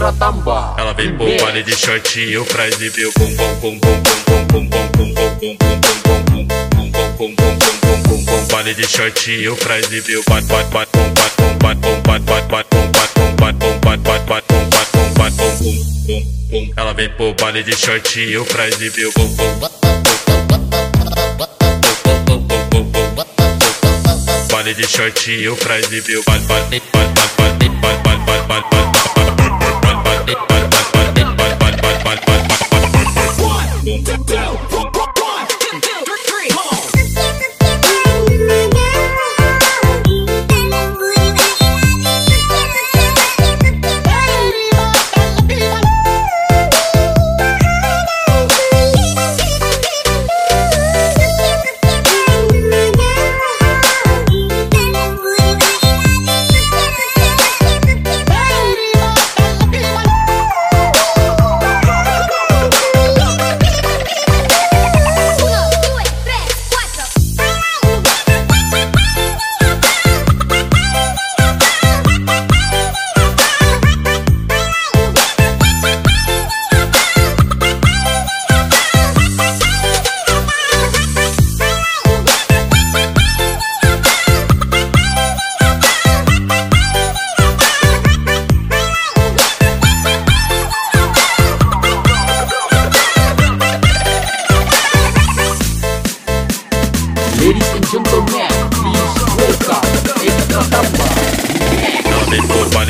Editra Tamba Ela vem pro baile de short e o fraz e viu bum bum bum bum bum bum bum bum bum bum bum bum bum bum bum bum bum bum baile de short e o fraz e viu bat bat bat bum bat bum bat bum bat bat bat bum bat bum bat bum bat bat bat bum bat bum bat bum bum bum bum Ela vem pro baile de short e o fraz e viu bum bum baile de short e o fraz e viu bat bat bat bat bat bat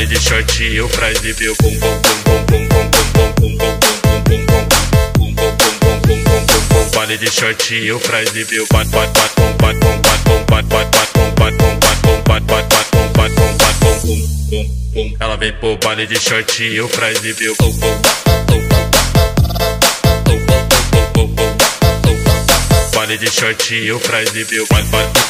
baile de short e o fraz e viu bum bum bum bum bum bum bum bum bum bum bum bum bum baile de short e o fraz e viu bat bat bat bum bat bum bat bum bat bat bat bum bat bum bat bum bat bat bat bum bat bum bat bum bum bum bum Ela vem pro baile de short e o fraz e viu bum bum baile de short e o e viu bat bat bat bat bat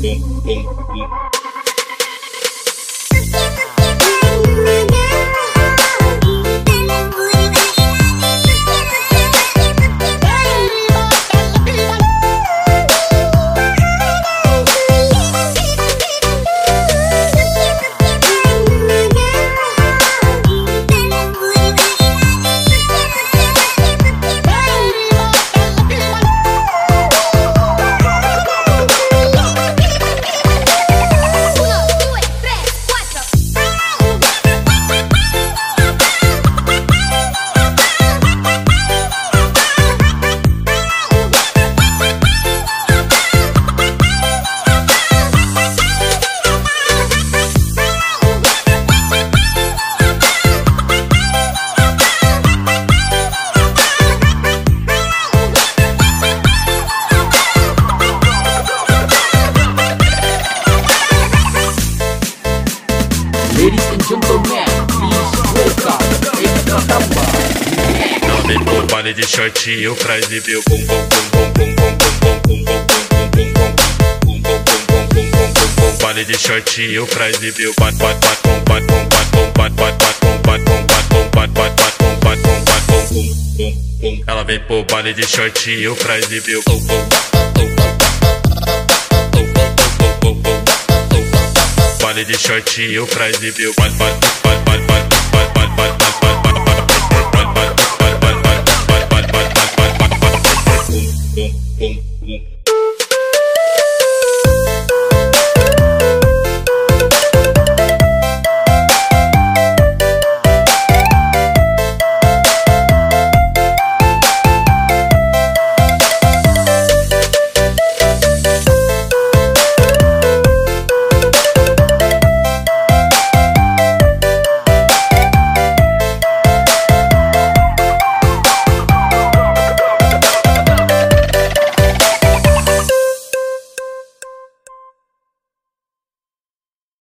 yeah, yeah, yeah. Ladies and gentlemen, please welcome Editra Tamba pro baile de short e o fraz e viu bum bum bum bum bum bum bum bum bum bum bum de short o fraz e viu bat bat bat bum bat bum bat bum bat bat bat bum bat bum bat bum bat bat bat bum bat bum bat bum bum bum Ela vem pro baile de short e o fraz e viu. bum bum baile de short e o frase viu, bate, bate, bate, bate.